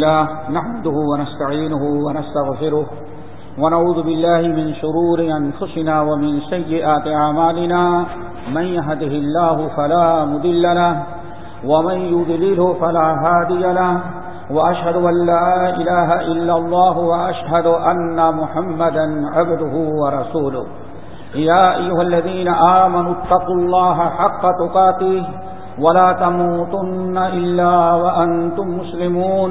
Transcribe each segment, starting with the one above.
لله، نحمده ونستعينه ونستغفره، ونعوذ بالله من شرور أنفسنا ومن سيئات عمالنا من يهده الله فلا مدل له، ومن يذلله فلا هادي له. وأشهد أن لا إله إلا الله، وأشهد أن محمدا عبده ورسوله. يا أيها الذين آمنوا اتقوا الله حق تقاته، ولا تموتن إلا وأنتم مسلمون.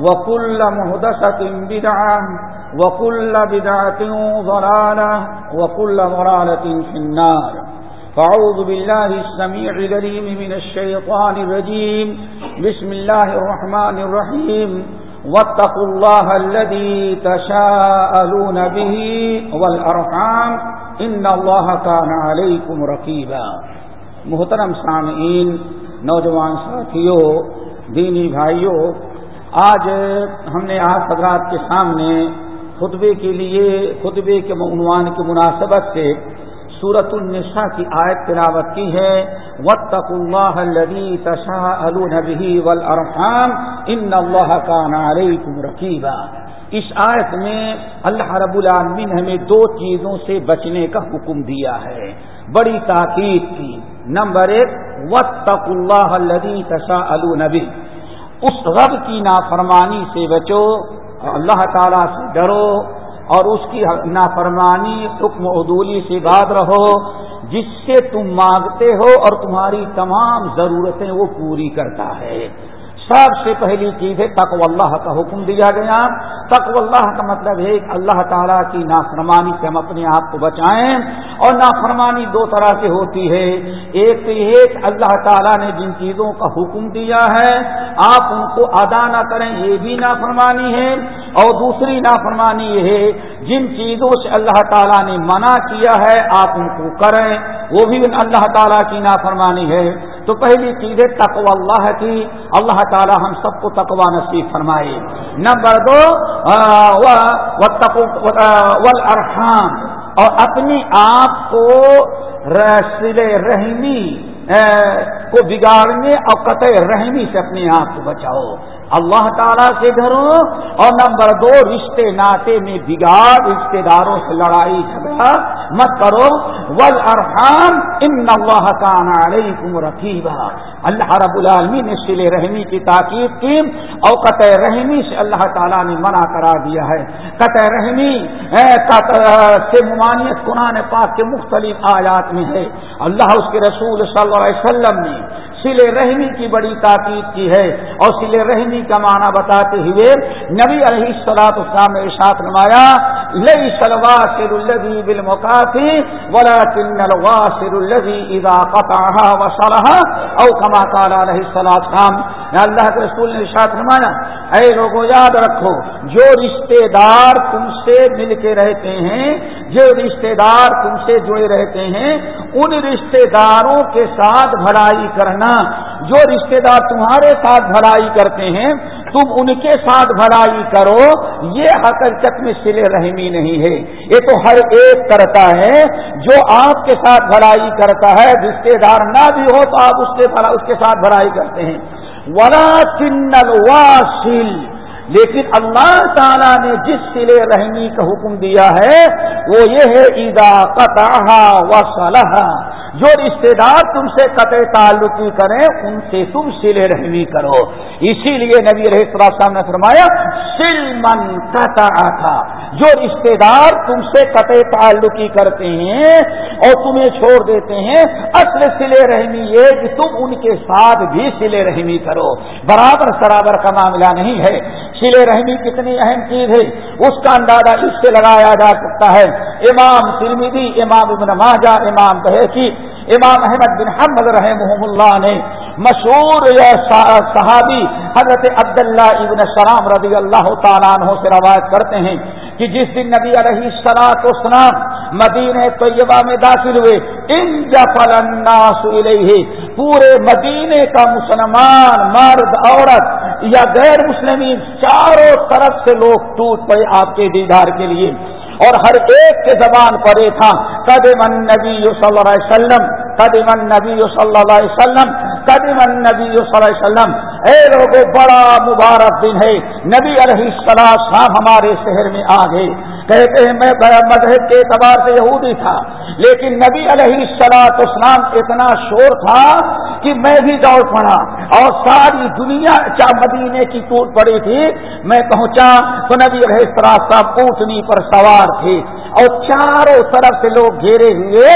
وكل مهدسة بدعة وكل بدعة ضلالة وكل ضلالة في النار. فعوذ بالله السميع لليم من الشيطان الرجيم. بسم الله الرحمن الرحيم. واتقوا الله الذي تشاءلون به والأرحام. إن الله كان عليكم ركيبا محترم سامعین نوجوان ساتھیوں، دینی بھائیوں آج ہم نے آج حضرات کے سامنے خطبے کے لیے خطبے کے عنوان کی مناسبت سے سورت النساء کی آیت تلاوت کی ہے وطق اللہ الذي تساءلون به والارحام ان اللہ کان علیکم رقیبا اس آیت میں اللہ رب العالمین ہمیں دو چیزوں سے بچنے کا حکم دیا ہے۔ بڑی تاکید کی۔ نمبر ایک وطق اللہ الذي تساءلون به۔ اس رب کی نافرمانی سے بچو اللہ تعالیٰ سے ڈرو اور اس کی نافرمانی حکم عدولی سے بات رہو، جس سے تم مانگتے ہو اور تمہاری تمام ضرورتیں وہ پوری کرتا ہے۔ سب سے پہلی چیز ہے تقو اللہ کا حکم دیا گیا۔ تقو اللہ کا مطلب ہے کہ اللہ تعالیٰ کی نافرمانی سے ہم اپنے آپ کو بچائیں۔ اور نافرمانی دو طرح سے ہوتی ہے۔ ایک تو یہ اللہ تعالیٰ نے جن چیزوں کا حکم دیا ہے، آپ ان کو ادا نہ کریں، یہ بھی نافرمانی ہے۔ اور دوسری نافرمانی یہ ہے، جن چیزوں سے اللہ تعالیٰ نے منع کیا ہے، آپ ان کو کریں۔ وہ بھی اللہ تعالیٰ کی نافرمانی ہے۔ تو پہلی چیز ہے تقو اللہ کی۔ اللہ تعالیٰ ہم سب کو تقوا نصیب فرمائے۔ نمبر دو ارحان اور اپنی آپ کو رسل رحمی کو بگاڑنے اور قطع رحمی سے اپنے آپ کو بچاؤ۔ اللہ تعالیٰ سے ڈرو اور نمبر دو، رشتے ناطے میں بگاڑ، رشتے داروں سے لڑائی جھگڑا مت کرو۔ ول ارحام ان اللہ کا علیکم رقیبہ اللہ رب العالمی نے سل رحمی کی تاکید کی اور قطع رحمی سے اللہ تعالیٰ نے منع کرا دیا ہے۔ قطع رحمی سے ممانعت قرآن پاک کے مختلف آیات میں ہے۔ اللہ اس کے رسول صلی اللہ علیہ وسلم نے سل رحمی کی بڑی تاکید کی ہے اور سل رحمی کا معنی بتاتے ہوئے نبی علیہ سلاط اسلام نے ساتھ نمایا لئی سلوا سر الزی بل مقافی ولا کن سر الزی ادا قطع و صلاح او کما کالا رہی سلاط خام اللہ کے رسول نے ارشاد نمایا اے لوگوں یاد رکھو، جو رشتے دار تم سے مل کے رہتے ہیں، جو رشتے دار تم سے جڑے رہتے ہیں، ان رشتے داروں کے ساتھ بھلائی کرنا، جو رشتے دار تمہارے ساتھ بھلائی کرتے ہیں، تم ان کے ساتھ بھلائی کرو، یہ حقیقت میں سل رحمی نہیں ہے۔ یہ تو ہر ایک کرتا ہے، جو آپ کے ساتھ بھلائی کرتا ہے، رشتے دار نہ بھی ہو تو آپ اس کے اس کے ساتھ بھلائی کرتے ہیں۔ ولا چنل واسل لیکن اللہ تعالیٰ نے جس سلے رحمی کا حکم دیا ہے، وہ یہ ہے عیدا قطع و جو رشتے دار تم سے قطع تعلقی کریں، ان سے تم سلے رحمی کرو۔ اسی لیے نبی رہ صاحب نے فرمایا سل من قطع تھا۔ جو رشتے دار تم سے قطع تعلقی کرتے ہیں اور تمہیں چھوڑ دیتے ہیں، اصل سلے رحمی یہ کہ تم ان کے ساتھ بھی سلے رحمی کرو۔ برابر سرابر کا معاملہ نہیں ہے۔ سلے رحمی کتنی اہم چیز ہے، اس کا اندازہ اس سے لگایا جا سکتا ہے۔ امام ترمیدی امام ابن ماجہ، امام بحیثی امام احمد بن حمد رحم اللہ نے مشہور صحابی حضرت عبداللہ ابن سلام رضی اللہ تعالیٰ عنہ سے روایت کرتے ہیں کہ جس دن نبی علیہ سلاط و مدینہ طیبہ میں داخل ہوئے ان جفل الناس الیہ، پورے مدینے کا مسلمان، مرد، عورت یا غیر مسلمین چاروں طرف سے لوگ ٹوٹ پڑے آپ کے دیدار کے لیے۔ اور ہر ایک کے زبان پر یہ تھا، قدم النبی صلی اللہ علیہ وسلم، قدم النبی صلی اللہ علیہ وسلم، قدم النبی صلی اللہ علیہ وسلم۔ اے لوگوں بڑا مبارک دن ہے۔ نبی علیہ السلام صاحب ہمارے شہر میں آ گئے۔ کہتے ہیں، میں مذہب کے اعتبار سے یہودی تھا، لیکن نبی علیہ السلاط اسلام اتنا شور تھا کہ میں بھی دوڑ پڑا اور ساری دنیا کیا مدینے کی ٹوٹ پڑی تھی۔ میں پہنچا تو نبی علیہ السلام صاحب اونٹنی پر سوار تھے اور چاروں طرف سے لوگ گھیرے ہوئے،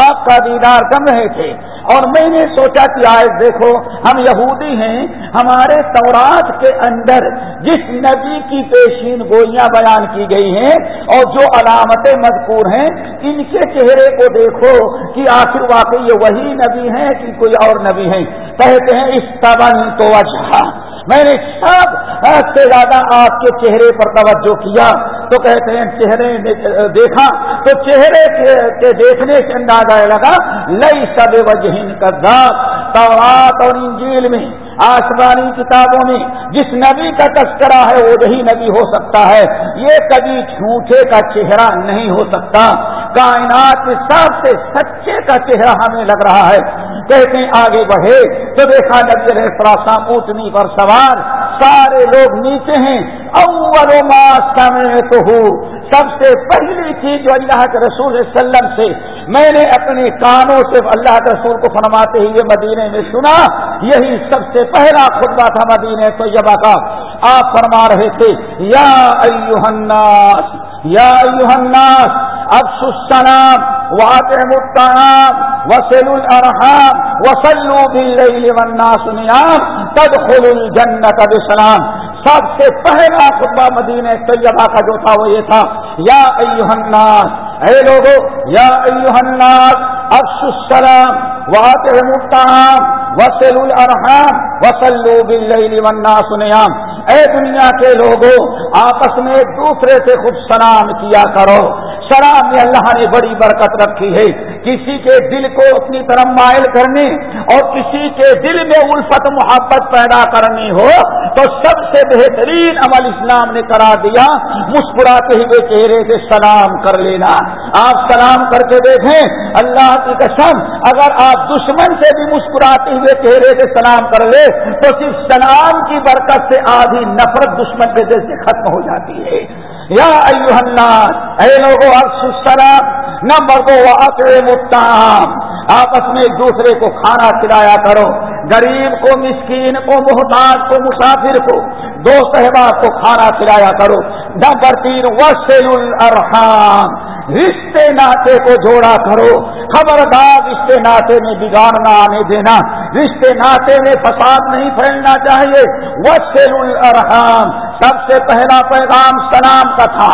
آپ کا دیدار کر رہے تھے۔ اور میں نے سوچا کہ آئے دیکھو، ہم یہودی ہیں، ہمارے تورات کے اندر جس نبی کی پیشین گوئیاں بیان کی گئی ہیں اور جو علامتیں مذکور ہیں، ان کے چہرے کو دیکھو کہ آخر واقعی یہ وہی نبی ہیں کہ کوئی اور نبی ہیں۔ کہتے ہیں اس تبن تو میں نے سب سے زیادہ آپ کے چہرے پر توجہ کیا۔ تو کہتے ہیں چہرے دیکھا تو چہرے کے دیکھنے سے اندازہ لگا لئی سب وجہ کا تورات اور انجیل میں، آسمانی کتابوں میں، جس نبی کا تذکرہ ہے، وہ یہی نبی ہو سکتا ہے۔ یہ کبھی جھوٹے کا چہرہ نہیں ہو سکتا۔ کائنات کے سب سے سچے کا چہرہ ہمیں لگ رہا ہے۔ کہتے ہیں، آگے بڑھے۔ تو دیکھا نبی علیہ السلام اونٹنی پر سوار، سارے لوگ نیچے ہیں۔ اول ما سمے تو سب سے پہلی چیز جو اللہ کے رسول وسلم سے میں نے اپنے کانوں سے اللہ کے رسول کو فرماتے ہوئے مدینے میں سنا، یہی سب سے پہلا خطبہ تھا مدینے طیبہ کا۔ آپ فرما رہے تھے، یا ایوہ الناس، یا ایوہ الناس افسو السلام واطعموا الطعام وصلوا الارحام وصلوا بالليل والناس نيام تدخلوا الجنة بسلام. سب سے پہلا خطبہ مدینہ طیبہ کا جو تھا وہ یہ تھا، یا ایوہ الناس، اے لوگو، یا ایوہ الناس افسو السلام واطعموا الطعام وصلوا الارحام وصلوا بالليل والناس اے دنیا کے لوگوں آپس میں ایک دوسرے سے خود سلام کیا کرو۔ شراب میں اللہ نے بڑی برکت رکھی ہے۔ کسی کے دل کو اپنی طرف مائل کرنی اور کسی کے دل میں الفت محبت پیدا کرنی ہو تو سب سے بہترین عمل اسلام نے کرا دیا۔ مسکراتے ہوئے چہرے سے سلام کر لینا۔ آپ سلام کر کے دیکھیں۔ اللہ کی قسم، اگر آپ دشمن سے بھی مسکراتے ہوئے چہرے سے سلام کر لے، تو صرف سلام کی برکت سے آدھی نفرت دشمن کے دل سے ختم ہو جاتی ہے۔ یا ایوہ الناس اے لوگو السلام نمبر دو متام آپس میں ایک دوسرے کو کھانا کھلایا کرو۔ غریب کو، مسکین کو، محتاج کو، مسافر کو، دو احباب کو کھانا کھلایا کرو۔ نمبر تین وسیل الرحام رشتے ناطے کو جوڑا کرو۔ خبردار رشتے ناطے میں بگاڑ نہ آنے دینا۔ رشتے ناطے میں فساد نہیں پھیلنا چاہیے۔ وسیل الرحام سب سے پہلا پیغام سلام کا تھا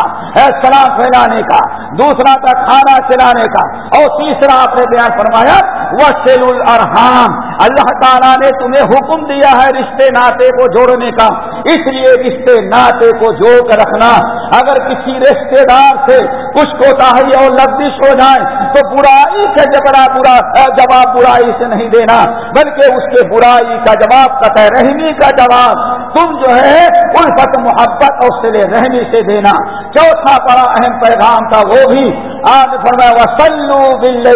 سلام پھیلانے کا، دوسرا تھا کھانا کھلانے کا، اور تیسرا آپ نے بیان فرمایا وسیل الرحام اللہ تعالیٰ نے تمہیں حکم دیا ہے رشتے ناطے کو جوڑنے کا۔ اس لیے رشتے ناطے کو جوڑ کر رکھنا۔ اگر کسی رشتے دار سے کچھ کو اور لفظ ہو جائے تو برائی سے جبرا برا جواب برائی سے نہیں دینا، بلکہ اس کے برائی کا جواب قطع رحمی کا جواب تم جو ہے الفت، محبت اور سلے رحمی سے دینا۔ چوتھا بڑا اہم پیغام تھا وہ بھی آج فرمایا وسلو بل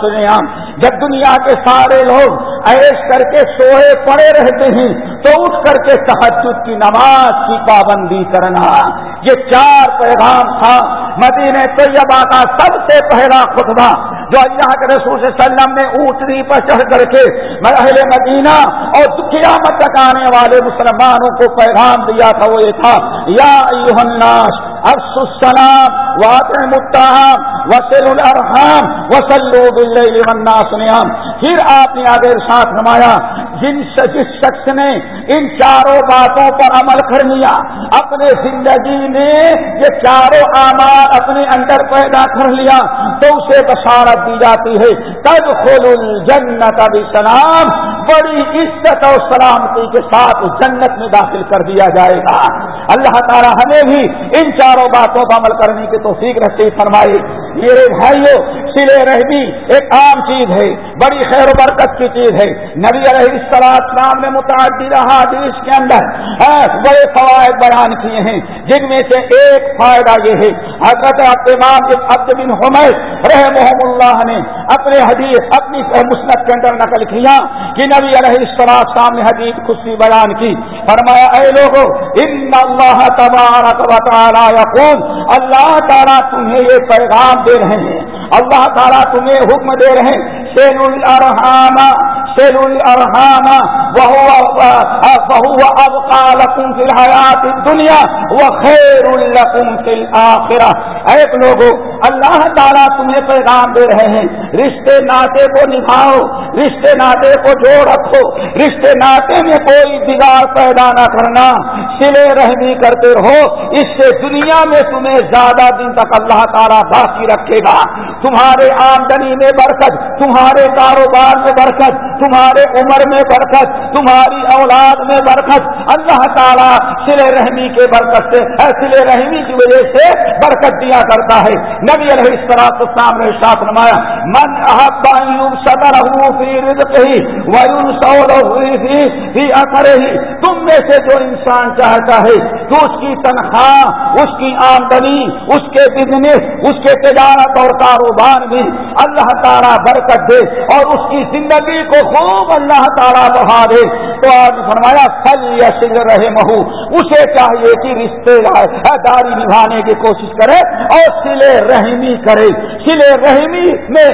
سنیا جب دنیا کے سارے لوگ ایش کر کے سوئے پڑے رہتے ہیں، تو اٹھ کر کے تحجد کی نماز کی پابندی کرنا۔ یہ چار پیغام تھا۔ مدینہ طیبہ کا سب سے پہلا خطبہ جو اللہ کے رسول صلی اللہ علیہ وسلم نے اونٹنی پر چڑھ کر کے اہل مدینہ اور قیامت تک آنے والے مسلمانوں کو پیغام دیا تھا، وہ یہ تھا، یا الناس افس السلام واطع متحم وسل الرحام وسلو باللیل والناس نیام پھر آپ نے آگے ساتھ نمایا جن جس شخص نے ان چاروں باتوں پر عمل کر لیا اپنے زندگی میں یہ چاروں آمار اپنے اندر پیدا کر لیا، تو اسے بشارت دی جاتی ہے۔ تب خل الجنت اب سلام بڑی عزت اور سلامتی کے ساتھ جنت میں داخل کر دیا جائے گا۔ اللہ تعالیٰ ہمیں بھی ان چاروں باتوں پر عمل کرنے کی توفیق رکھتے فرمائی میرے بھائیوں سلے رحمی ایک عام چیز ہے، بڑی خیر و برکت کی چیز ہے۔ نبی علیہ السلام نے متعدد حادث کے اندر بڑے فوائد بیان کیے ہیں، جن میں سے ایک فائدہ یہ ہے، حضرت امام عبد بن حمید رحم اللہ نے اپنے حدیث، اپنی مسنت کے اندر نقل کیا کہ نبی علیہ السلام نے حدیث خوشی بیان کی۔ فرمایا، اے لوگوں ان اللہ تبارک و تعالی یقوم اللہ تعالیٰ تمہیں یہ پیغام دے رہے ہیں۔ اللہ تعالیٰ تمہیں حکم دے رہے ہیں۔ سیل الرحام سیل الرحام بہو اب کالکم فی الحیات دنیا وہ خیر القم فی الآخرہ ایک لوگوں اللہ تعالیٰ تمہیں پیغام دے رہے ہیں۔ رشتے ناطے کو نبھاؤ، رشتے ناطے کو جوڑ رکھو۔ رشتے ناطے میں کوئی بگاڑ پیدا نہ کرنا۔ سلے رحمی کرتے رہو۔ اس سے دنیا میں تمہیں زیادہ دن تک اللہ تعالیٰ باقی رکھے گا۔ تمہارے آمدنی میں برکت، تمہارے کاروبار میں برکت، تمہارے عمر میں برکت، تمہاری اولاد میں برکت۔ اللہ تعالیٰ سل رحمی کے برکت سے سل رحمی کی وجہ سے برکت دیا کرتا ہے۔ نبی علیہ السلام اسلام نے ساتھ نمایا من صدر فی رزق ہی ویون سول ہوئی اثر ہی تم میں سے جو انسان چاہتا ہے تو اس کی تنخواہ، اس کی آمدنی، اس کے بزنس اس کے تجارت اور کاروبار میں اللہ تعالیٰ برکت دے اور اس کی زندگی کو خوب اللہ تعالیٰ بڑھا دے۔ تو آج فرمایا پھل یا سنگ رہے مہو اسے چاہیے کہ رشتے داری نبھانے کی کوشش کرے اور سلے رحمی کرے۔ سلے رحمی میں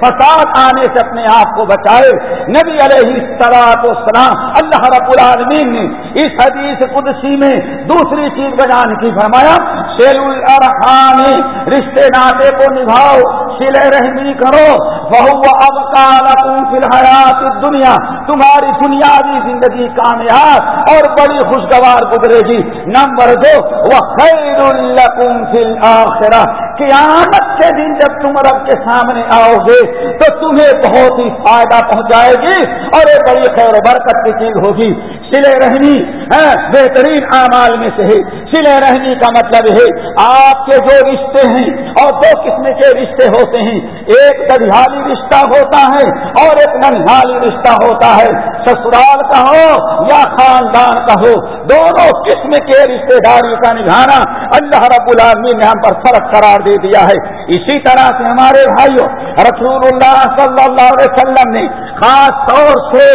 فساد آنے سے اپنے آپ کو بچائے۔ نبی علیہ سلام اللہ رب العالمین نے اس حدیث قدسی میں دوسری چیز بجانے کی، فرمایا سیل الرحان رشتے ناطے کو نبھاؤ سلے رحمی کرو۔ بہو اب فی الحیات دنیا تمہاری دنیاوی زندگی کامیاب اور بڑی خوشگوار گزرے گی۔ نمبر دو وہ خیر القم فی الآخرہ قیامت کے دن جب تم رب کے سامنے آؤ گے، تو تمہیں بہت ہی فائدہ پہنچائے گی اور ایک بڑی خیر و برکت کی چیز ہوگی۔ سلے رہنی ہاں، بہترین اعمال میں سے ہے۔ سلے رہنی کا مطلب ہے، آپ کے جو رشتے ہیں اور دو قسم کے رشتے ہو ہوتے ہیں۔ ایک ددھالی رشتہ ہوتا ہے اور ایک ننھالی رشتہ ہوتا ہے۔ سسرال کا ہو یا خاندان کا ہو، دونوں قسم کے رشتے داری کا نبھانا اللہ رب العالمین نے ہم پر فرق قرار دے دیا ہے۔ اسی طرح سے ہمارے بھائیوں رسول اللہ صلی اللہ علیہ وسلم نے خاص طور سے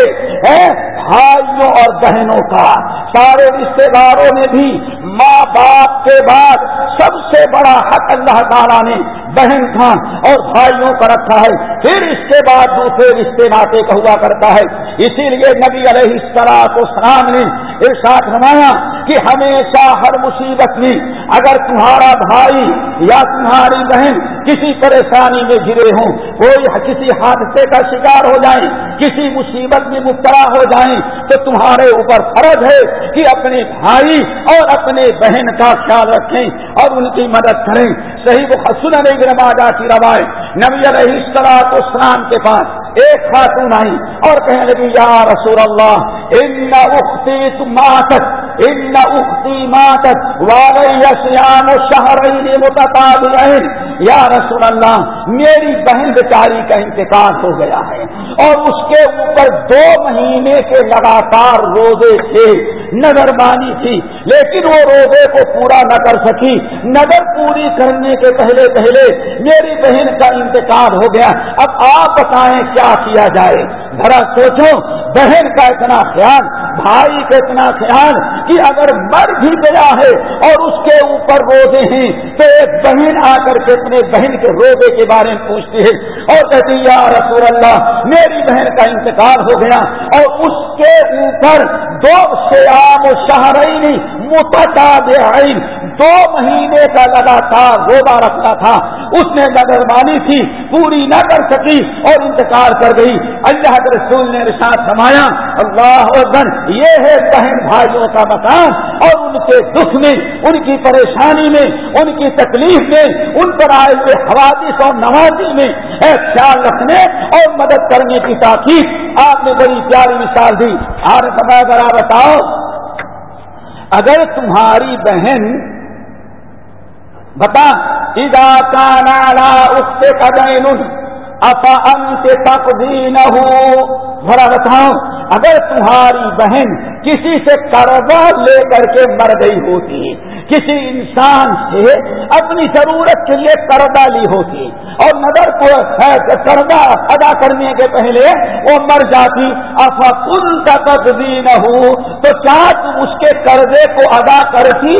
بھائیوں اور بہنوں کا، سارے رشتے داروں نے بھی ماں باپ کے بعد سب سے بڑا حق اللہ تعالیٰ نے بہن کا اور بھائیوں کا رکھا ہے۔ پھر اس کے بعد دوسرے رشتے ناطے کا ہوا کرتا ہے۔ اسی لیے نبی علیہ السلام کو سلام نے ارشاد نمایا کہ ہمیشہ ہر مصیبت میں اگر تمہارا بھائی یا تمہاری بہن کسی پریشانی میں گرے ہوں، کوئی کسی حادثے کا شکار ہو جائیں کسی مصیبت میں مبتلا ہو جائیں تو تمہارے اوپر فرض ہے کہ اپنے بھائی اور اپنے بہن کا خیال رکھیں اور ان کی مدد کریں۔ صحیح وہ حسن نہیں رواجہ کی روایت نبی علیہ السلام اسلام کے پاس ایک خاتون آئی اور کہنے لگی یا رسول اللہ، ان اختی ماتت ان اختی ماتت والی سیام شہرین یا رسول اللہ، میری بہن بیچاری کا انتقال ہو گیا ہے اور اس کے اوپر دو مہینے کے لگاتار روزے تھے۔ نظر مانی تھی، لیکن وہ روزے کو پورا نہ کر سکی۔ نظر پوری کرنے کے پہلے پہلے میری بہن کا انتقال ہو گیا۔ اب آپ بتائیں کیا کیا جائے؟ ذرا سوچو بہن کا اتنا خیال، بھائی کا اتنا خیال کہ اگر مر بھی گیا ہے اور اس کے اوپر روزے ہیں، تو ایک بہن آ کر کے اپنے بہن کے روزے کے بارے میں پوچھتی ہے اور کہتی یا رسول اللہ، میری بہن کا انتقال ہو گیا اور اس کے اوپر دو سیام شہرئی متتابعین دو مہینے کا لگاتار روزہ رکھتا تھا۔ اس نے نظربانی تھی، پوری نہ کر سکی اور انتقال کر گئی۔ اللہ کے رسول نے رشاد سمایا اللہ اکبر، یہ ہے بہن بھائیوں کا مکان اور ان کے دکھ میں، ان کی پریشانی میں، ان کی تکلیف میں، ان پر آئے ہوئے حوادث اور نوازی میں خیال رکھنے اور مدد کرنے کی تاکید آپ نے بڑی پیاری مثال دی۔ آر سمے ذرا بتاؤ، اگر تمہاری بہن بتا ادا کا نالا اس سے قدین افا انت تک نہ ہو ذرا بتاؤ، اگر تمہاری بہن کسی سے قرضہ لے کر کے مر گئی ہوتی، کسی انسان سے اپنی ضرورت کے لیے قرضہ لی ہوتی، اور نظر کو قرضہ ادا کرنے کے پہلے وہ مر جاتی افا کل کا نہ ہو تو کیا تم اس کے قرضے کو ادا کرتی؟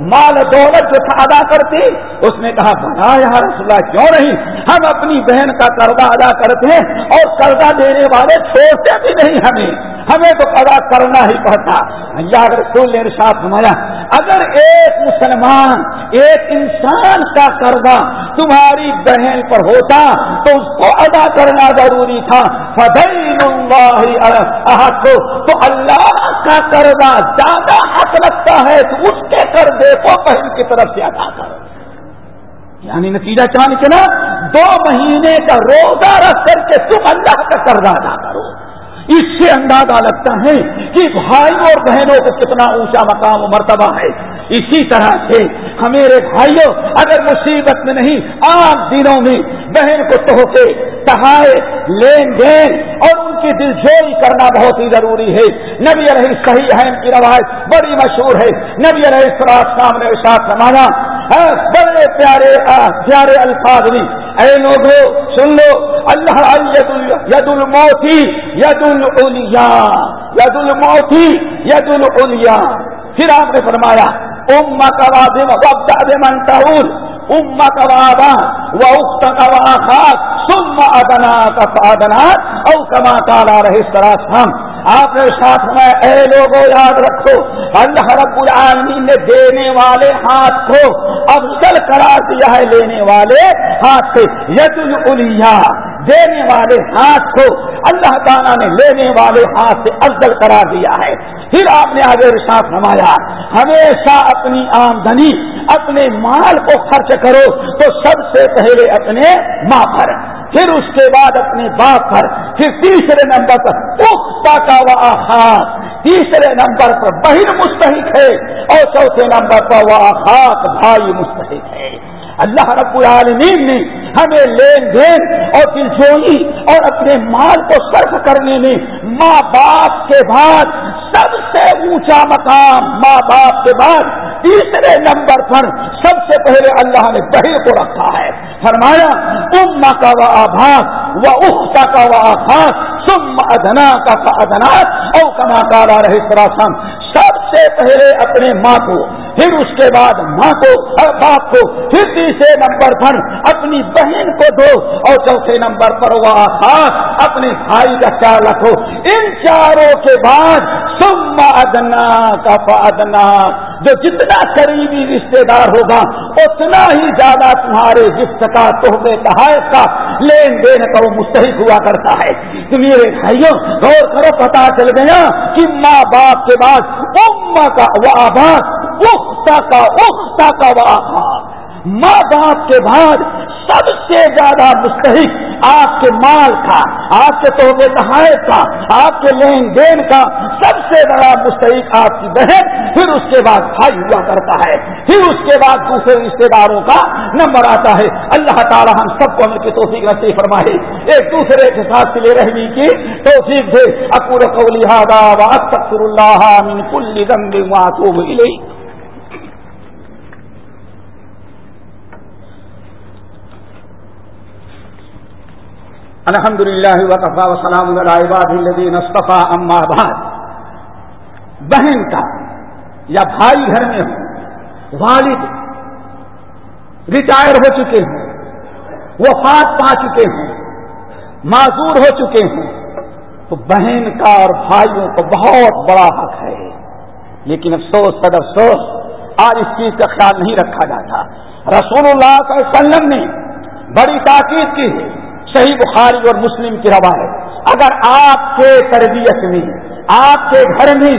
مال دولت جو تھا ادا کرتی، اس نے کہا، بنا یار رسول اللہ کیوں نہیں؟ ہم اپنی بہن کا قرضہ ادا کرتے ہیں اور قرضہ دینے والے چھوڑتے بھی نہیں ہمیں۔ ہمیں تو ادا کرنا ہی پڑتا۔ یا اگر رسول نے ارشاد فرمایا، اگر ایک مسلمان، ایک انسان کا قرضہ تمہاری بہن پر ہوتا، تو اس کو ادا کرنا ضروری تھا۔ فدین اللہ تو اللہ کا قرضہ زیادہ حق لگتا ہے، تو اس کے قرضے کو بہن کی طرف سے ادا کرو۔ یعنی نتیجہ چاند کے نا، دو مہینے کا روزہ رکھ کر کے تم اللہ کا قرضہ ادا کرو۔ اس سے اندازہ لگتا ہے کہ بھائیوں اور بہنوں کو کتنا اونچا مقام و مرتبہ ہے۔ اسی طرح سے ہمارے بھائیوں، اگر مصیبت میں نہیں، عام دنوں میں بہن کو تحفے تہائے، لین دین اور ان کی دل جوئی کرنا بہت ہی ضروری ہے۔ نبی علیہ صحیح ہے ان کی روایت بڑی مشہور ہے۔ نبی علیہ السلام سامنے ساتھ سمانا ہاں، بڑے پیارے پیارے الفاظ بھی۔ اے لوگوں سن لو، اللہ ید الموتی ید الیا ید الموتی ید الیا پھر آپ نے فرمایا ام کا من ام کا وہ اخت کا خاص سم ادنا کا فادنا او کما کالا رہے سراسم آپ نے ساتھ میں اے لوگوں یاد رکھو. اللہ رب العالمین نے دینے والے ہاتھ کو افضل قرار دیا ہے لینے والے ہاتھ سے ید الیا. دینے والے ہاتھ کو اللہ تعالیٰ نے لینے والے ہاتھ سے افضل قرار دیا ہے۔ پھر آپ نے آگے ساتھ نمایا ہمیشہ اپنی آمدنی، اپنے مال کو خرچ کرو تو سب سے پہلے اپنے ماں پر، پھر اس کے بعد اپنے باپ پر، پھر تیسرے نمبر پر۔ پختہ کا وہ تیسرے نمبر پر بہن مستحق ہے اور چوتھے نمبر پر وہ خاک بھائی مستحق ہے۔ اللہ رب العالمین نے ہمیں لین دین اور دلچوئی اور اپنے مال کو صرف کرنے میں ماں باپ کے بعد سب سے اونچا مقام ماں باپ کے بعد تیسرے نمبر پر سب سے پہلے اللہ نے بہر کو رکھا ہے۔ فرمایا ام کا وہ آباس وہ اختا کا وہ آخاس سم ادنا کا ادنا او کما کالا رہے سراسم سب سے پہلے اپنے ماں کو پھر اس کے بعد ماں کو اور باپ کو پھر تیسرے نمبر پر اپنی بہن کو دو اور چوتھے نمبر پر وہ اپنے بھائی کا خیال رکھو۔ ان چاروں کے بعد سم ادنا کا ادنا جو جتنا قریبی رشتے دار ہوگا، اتنا ہی زیادہ تمہارے جفت کا تحفے تحائف کا لین دین کا وہ مستحق ہوا کرتا ہے۔ میرے بھائیوں، غور کرو پتا چل گیا کہ ماں باپ کے بعد ام کا وہ آباد اختا کا اختا کا ماں باپ کے بعد سب سے زیادہ مستحق آپ کے مال کا، آپ کے تحفے تحائف کا، آپ کے لین دین کا سب سے بڑا مستحق آپ کی بہن، پھر اس کے بعد بھائی ہوا کرتا ہے۔ پھر اس کے بعد دوسرے رشتے داروں کا نمبر آتا ہے۔ اللہ تعالیٰ ہم سب کو ہمیں توفیق نصیب فرمائے۔ ایک دوسرے کے ساتھ سلے رہنے کی توفیق دے۔ اکور قولی اللہ من کل ذنب واتوب الیہ الحمد للہ وقفا وسلام الدین اصطفیٰ، اما بعد۔ بہن کا یا بھائی گھر میں ہو والد ریٹائر ہو چکے ہیں وفات پا چکے ہیں معذور ہو چکے ہیں تو بہن کا اور بھائیوں کو بہت بڑا حق ہے۔ لیکن افسوس سد افسوس، آج اس چیز کا خیال نہیں رکھا جاتا۔ رسول اللہ صلی اللہ علیہ وسلم نے بڑی تاکید کی ہے۔ صحیح بخاری اور مسلم کی روایت اگر آپ کے تربیت میں، آپ کے گھر میں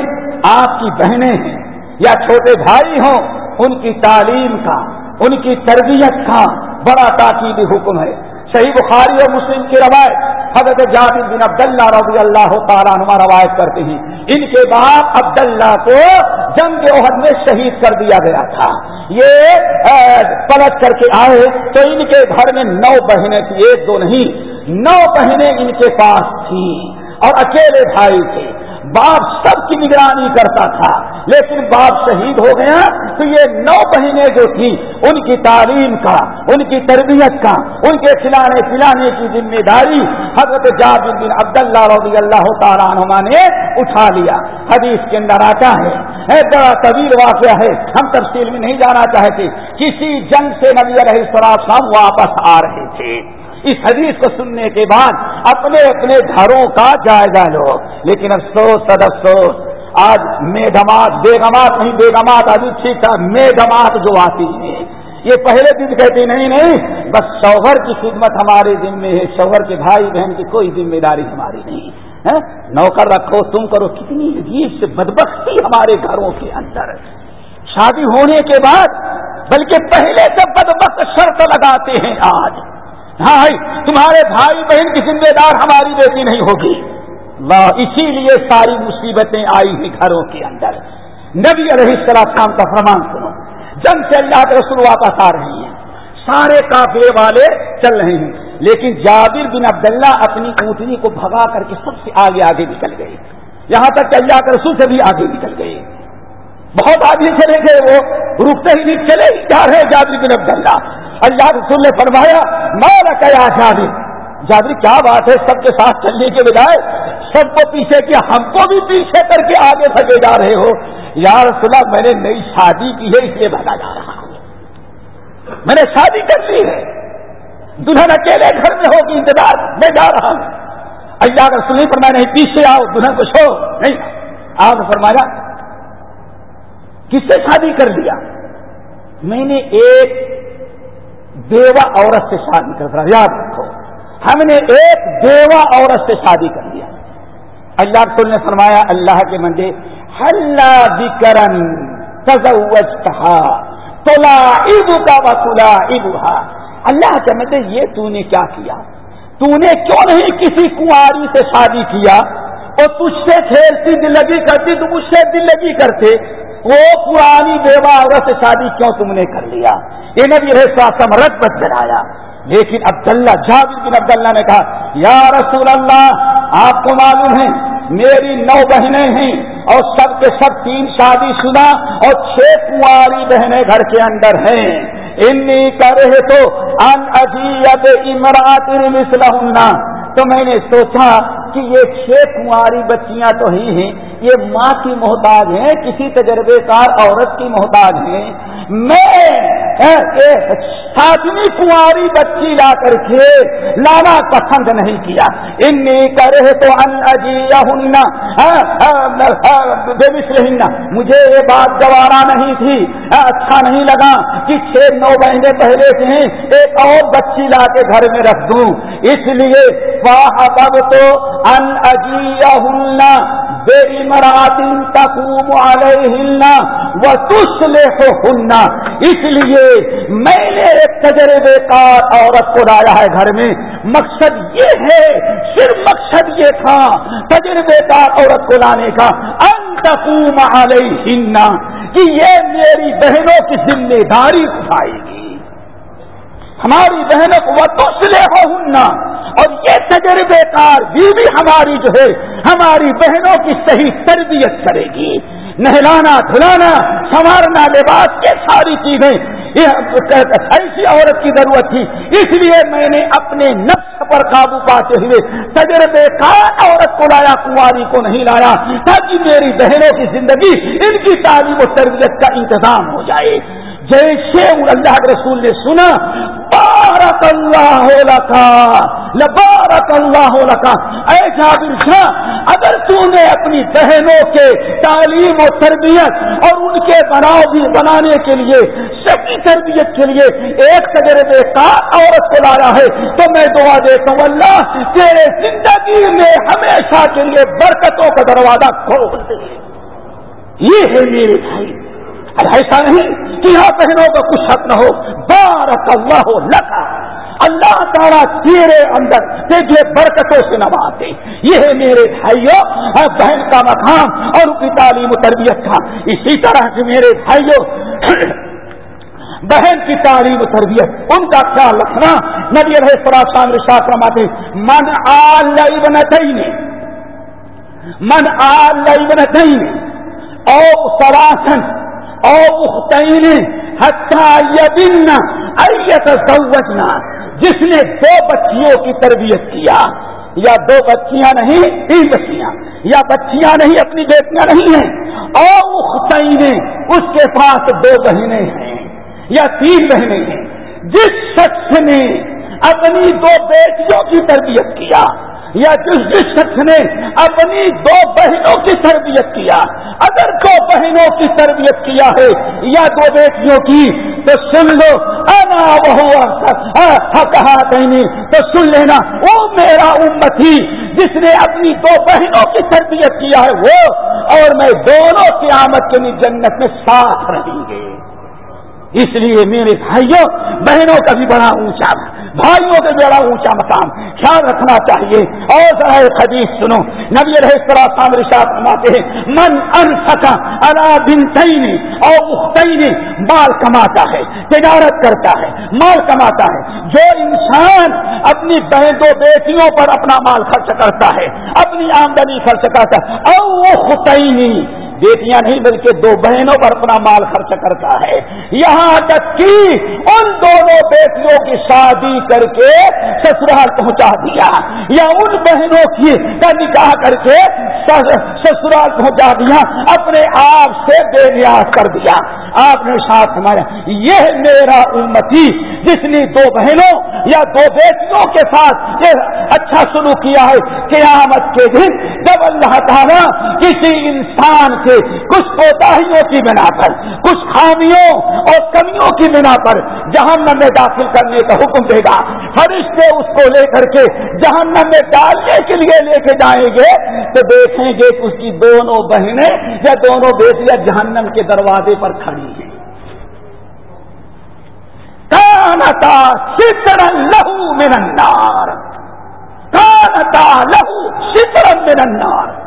آپ کی بہنیں ہیں یا چھوٹے بھائی ہوں، ان کی تعلیم کا، ان کی تربیت کا بڑا تاکیدی حکم ہے۔ صحیح بخاری اور مسلم کی روایت حضرت جابر بن عبداللہ رضی اللہ تعالیٰ نما روایت کرتے ہیں۔ ان کے بعد عبداللہ کو جنگ عہد میں شہید کر دیا گیا تھا۔ یہ پلٹ کر کے آئے تو ان کے گھر میں نو بہنیں تھیں، ایک دو نہیں، نو بہنیں ان کے پاس تھیں اور اکیلے بھائی تھے۔ باپ سب کی نگرانی کرتا تھا۔ لیکن باپ شہید ہو گیا تو یہ نو مہینے جو تھی، ان کی تعلیم کا، ان کی تربیت کا، ان کے کھلانے پلانے کی ذمہ داری حضرت جابر بن عبداللہ رضی اللہ تعالیٰ عنہ نے اٹھا لیا۔ حدیث کے اندر آتا ہے بڑا طویل واقعہ ہے، ہم تفصیل میں نہیں جانا چاہتے۔ کسی جنگ سے نبی علیہ السلام واپس آ رہے تھے۔ اس حدیث کو سننے کے بعد اپنے اپنے گھروں کا جائزہ لو۔ لیکن افسوس، سد افسوس، آج میگمات بیگمات نہیں بیگمات ابھی ٹھیک تھا میگمات جو آتی ہیں یہ پہلے دن کہتے نہیں نہیں، بس شوہر کی خدمت ہمارے ذمے ہے، شوہر کے بھائی بہن کی کوئی ذمہ داری ہماری نہیں۔ ہاں؟ نوکر رکھو، تم کرو۔ کتنی عجیب سے بدبختی ہمارے گھروں کے اندر۔ شادی ہونے کے بعد، بلکہ پہلے سے بدبخت شرط لگاتے ہیں آج۔ ہاں تمہارے بھائی بہن کی ذمہ دار ہماری بیٹی نہیں ہوگی۔ اسی لیے ساری مصیبتیں آئی ہیں گھروں کے اندر۔ نبی علیہ السلام کا فرمان سنو۔ جنگ سے اللہ کے رسول واپس آ رہے ہیں۔ سارے کافلے والے چل رہے ہیں۔ لیکن جابر بن عبداللہ اپنی اونٹنی کو بھگا کر کے سب سے آگے آگے نکل گئے۔ یہاں تک کہ اللہ کے رسول سے بھی آگے نکل گئے۔ بہت آگے چلے گئے وہ، رکتے ہی نہیں، چلے ہی جا رہے جابر بن عبداللہ۔ اللہ رسول نے فرمایا، میں کیا جابر جابر، کیا بات ہے؟ سب کے ساتھ چلنے کے بجائے سب کو پیچھے کیا، ہم کو بھی پیچھے کر کے آگے بھگے جا رہے ہو؟ یار سنا میں نے نئی شادی کی ہے، اس لیے بھگا جا رہا ہوں۔ میں نے شادی کر لی ہے۔ دلہن اکیلے گھر میں ہوگی، انتظار میں جا رہا ہوں۔ اللہ کا سنی پر میں نہیں، پیچھے آؤ، دلہن کو چھو نہیں، آپ فرمایا، کس سے شادی کر لیا؟ میں نے ایک بیوہ عورت سے شادی کر دیا یاد رکھو، ہم نے ایک بیوہ عورت سے شادی کر لیا۔ اللہ رسول نے فرمایا، اللہ کے مندے ہل بکرن تزوجتہا تلا ابو کا وسلا ابا اللہ کے مندے یہ تو نے کیا کیا؟ تو نے کیوں نہیں کسی کنواری سے شادی کیا؟ اور تجھ سے کھیلتی دل لگی کرتی، تو مجھ سے دل لگی کرتے۔ وہ پرانی بیوہ عورت سے شادی کیوں تم نے کر لیا؟ یہ نبی رہا سمرت بت بنایا لیکن عبداللہ، جابر بن عبداللہ نے کہا، یا رسول اللہ، آپ کو معلوم ہے، میری نو بہنیں ہیں اور سب کے سب تین شادی شدہ اور چھ کنواری بہنیں گھر کے اندر ہیں۔ انی کرے تو ان عجیب امرات مثلہن۔ تو میں نے سوچا کہ یہ چھ کنواری بچیاں تو ہی ہیں۔ یہ ماں کی محتاج ہیں، کسی تجربے کار عورت کی محتاج ہیں۔ میں ساتویں کنواری بچی لا کر کے لانا پسند نہیں کیا۔ انی کرے تو ان ہننا ہاں، ہاں، ہاں، مجھے یہ بات گوارا نہیں تھی۔ اچھا نہیں لگا کہ چھ نو مہینے پہلے سے ہیں، ایک اور بچی لا کے گھر میں رکھ دوں۔ اس لیے واہ تو ان اجینا بے امراطن تقوم و تسلح ہننا اس لیے میں نے ایک تجربے کار عورت کو لایا ہے گھر میں. مقصد یہ ہے، صرف مقصد یہ تھا، تجربے کار عورت کو لانے کا. انتقوم علیہن کہ یہ میری بہنوں کی ذمہ داری اٹھائے گی. ہماری بہنوں کو وہ تسلح ہننا اور یہ تجربے کار بیوی ہماری جو ہے، ہماری بہنوں کی صحیح تربیت کرے گی۔ نہلانا، دھلانا، سنوارنا، لباس، یہ ساری چیزیں۔ ایسی عورت کی ضرورت تھی۔ اس لیے میں نے اپنے نفس پر قابو پاتے ہوئے تجربے کار عورت کو لایا، کنواری کو نہیں لایا، تاکہ میری بہنوں کی زندگی، ان کی تعلیم و تربیت کا انتظام ہو جائے۔ جیسے اللہ کے رسول نے سنا بارک اللہ لکا لبارک اللہ لکا۔ اے جابر شاہ، اگر تو نے اپنی بہنوں کے تعلیم و تربیت اور ان کے بناؤ بھی بنانے کے لیے سبھی تربیت کے لیے ایک تجربے کا عورت کو لایا ہے، تو میں دعا دیتا ہوں، اللہ تیرے زندگی میں ہمیشہ کے لیے برکتوں کا دروازہ کھول دے۔ یہ ہے میرے بھائی۔ ایسا نہیں کہ یہاں بہنوں کا کچھ حق نہ ہو۔ بارک اللہ ہو لکھا اللہ تعالیٰ تیرے اندر تجھے برکتوں سے نوازے۔ یہ ہے میرے بھائیوں اور بہن کا مقام اور ان کی تعلیم و تربیت کا۔ اسی طرح سے میرے بھائیوں بہن کی تعلیم و تربیت، ان کا خیال رکھنا۔ نبی رہے سراسان رشاط رماتے من آئی بن من آئی بن او سراسن او مختین سوچنا جس نے دو بچیوں کی تربیت کیا، یا دو بچیاں نہیں، تین بچیاں، یا بچیاں نہیں، اپنی بیٹیاں نہیں ہیں اور مختین اس کے پاس دو بہنیں ہیں، یا تین بہنیں ہیں، جس شخص نے اپنی دو بیٹیوں کی تربیت کیا یا جس جس شخص نے اپنی دو بہنوں کی تربیت کیا، اگر دو بہنوں کی تربیت کیا ہے یا دو بیٹیوں کی، تو سن لو، انا بہو کہا کہیں تو سن لینا، وہ میرا امت ہی، جس نے اپنی دو بہنوں کی تربیت کیا ہے، وہ اور میں دونوں قیامت کے لیے جنت میں ساتھ رہیں گے۔ اس لیے میرے بھائیوں، بہنوں کا بھی بڑا اونچا بھائیوں کا بڑا اونچا مقام خیال رکھنا چاہیے۔ اور ذرا حدیث سنو۔ نبی رہے رشاد فرماتے ہیں، من ان سکا اللہ بن اور مختین مال کماتا ہے، تجارت کرتا ہے، مال کماتا ہے۔ جو انسان اپنی بہن دو بیٹیوں پر اپنا مال خرچ کرتا ہے، اپنی آمدنی خرچ کرتا ہے اور وہ خطینی بیٹیاں نہیں بلکہ دو بہنوں پر اپنا مال خرچ کرتا ہے۔ یہاں تک کہ ان دونوں بیٹیوں کی شادی کر کے سسرال پہنچا دیا۔ یا ان بہنوں کی کا نکاح کر کے سسرال پہنچا دیا۔ اپنے آپ سے بے نیاز کر دیا۔ آپ نے ساتھ ہمارا یہ میرا امتی، جس نے دو بہنوں یا دو بیٹیوں کے ساتھ یہ اچھا سلوک کیا ہے، قیامت کے دن جب اللہ تعالیٰ کسی انسان کے کچھ کوتاہیوں کی بنا پر، کچھ خامیوں اور کمیوں کی بنا پر جہنم میں داخل کرنے کا حکم دے گا۔ فرشتے اس کو لے کر کے جہنم میں ڈالنے کے لیے لے کے جائیں گے۔ تو دیکھیں گے اس کی دونوں بہنیں یا دونوں بیٹیاں جہنم کے دروازے پر کھڑی ہیں۔ کانتا سترن لہو من النار۔ کانتا لہو سترن من النار۔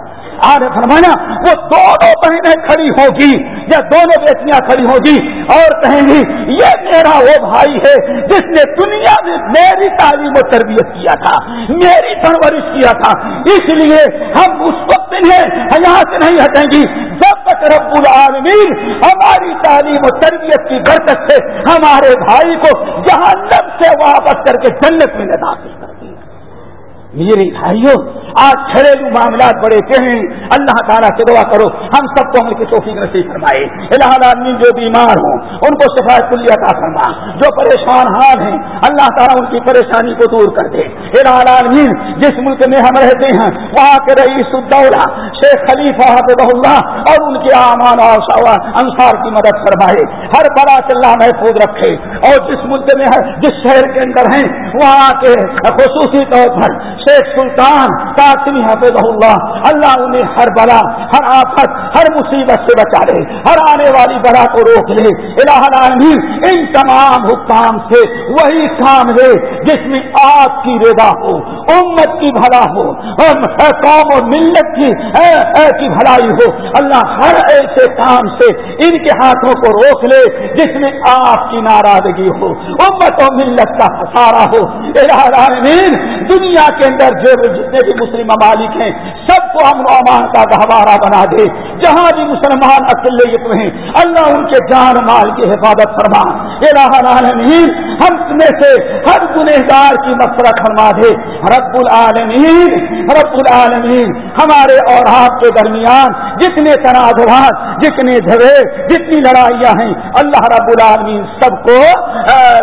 آر فرمایا، وہ دونوں بہنیں کھڑی ہوگی یا دونوں بیٹیاں کھڑی ہوگی اور کہیں گی، یہ میرا وہ بھائی ہے جس نے دنیا میں میری تعلیم و تربیت کیا تھا، میری پرورش کیا تھا، اس لیے ہم اس وقت یہاں سے نہیں ہٹیں گی۔ جب تک رب العالمین ہماری تعلیم و تربیت کی برکت سے ہمارے بھائی کو جہاں سے واپس کر کے جنت میں داخل کرتی ہے میری بھائیوں، آج گھریلو معاملات بڑے ہیں۔ اللہ تعالیٰ سے دعا کرو، ہم سب کو عمل کی توفیق نصیب فرمائے۔ الہ آدمی جو بیمار ہوں، ان کو شفایت کلی عطا فرما۔ جو پریشان حال ہیں، اللہ تعالیٰ ان کی پریشانی کو دور کر دے۔ الہ عالمین جس ملک میں ہم رہتے ہیں، وہاں کے رئیس الدولہ، شیخ خلیفہ حافظ اللہ، اور ان کے امان اور انصار کی مدد فرمائے۔ ہر بڑا سے اللہ محفوظ رکھے۔ اور جس ملک میں جس شہر کے اندر ہیں، وہاں کے خصوصی طور پر شیخ سلطان حافظ اللہ اللہ انہیں ہر بلا، ہر آفت، ہر مصیبت سے بچا لے، ہر آنے والی بلا کو روک لے۔ الہ العالمین، ان تمام حکام سے وہی کام ہے جس میں آپ کی رضا ہو، امت کی بھلا ہو قوم اور ملت کی کی بھلائی ہو۔ اللہ ہر ایسے کام سے ان کے ہاتھوں کو روک لے جس میں آپ کی ناراضگی ہو، امت و ملت کا خسارا ہو۔ الہ العالمین، دنیا کے اندر جو جتنے بھی مسلم ممالک ہیں سب کو ہم امان کا گہوارہ بنا دے۔ جہاں بھی مسلمان اقلیت میں اللہ ان کے جان مال کی حفاظت فرما۔ العالمین، ہم میں سے ہر گنہگار کی مفرت فرما دے۔ رب العالمین رب العالمین، ہمارے اور آپ کے درمیان جتنے تنازعات، جتنے جھگڑے، جتنی لڑائیاں ہیں، اللہ رب العالمین سب کو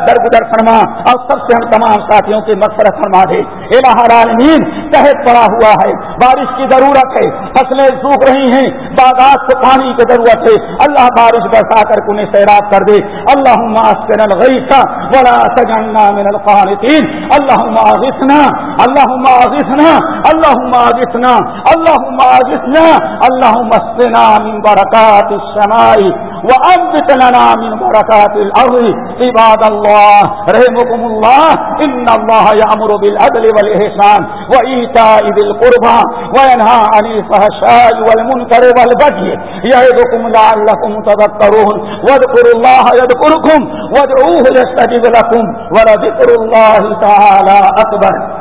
درگزر فرما۔ اور سب سے ہم تمام ساتھیوں کی مفرت فرما دے۔ الہ العالمین تحت پڑا ہوا ہے، بارش کی ضرورت ہے، فصلیں سوکھ رہی ہیں، باغات کو پانی کی ضرورت ہے۔ اللہ بارش برسا کر انہیں سیراب کر دے۔ اللہ ماسکن الغیث ولا تجعلنا من القانتين اللهم اغثنا اللهم اغثنا اللهم اغثنا اللهم اغثنا۔ اللهم اسقنا من بركات السماء۔ وانبت لنا من بركات الارض عباد الله. رحمكم الله. ان الله يأمر بالعدل ذي القربى وينهى عن الفحشاء والمنكر والبغي. يعظكم لعلكم تذكرون. واذكروا الله يذكركم. وادعوه يستجب لكم. ولذكر الله تعالى أكبر.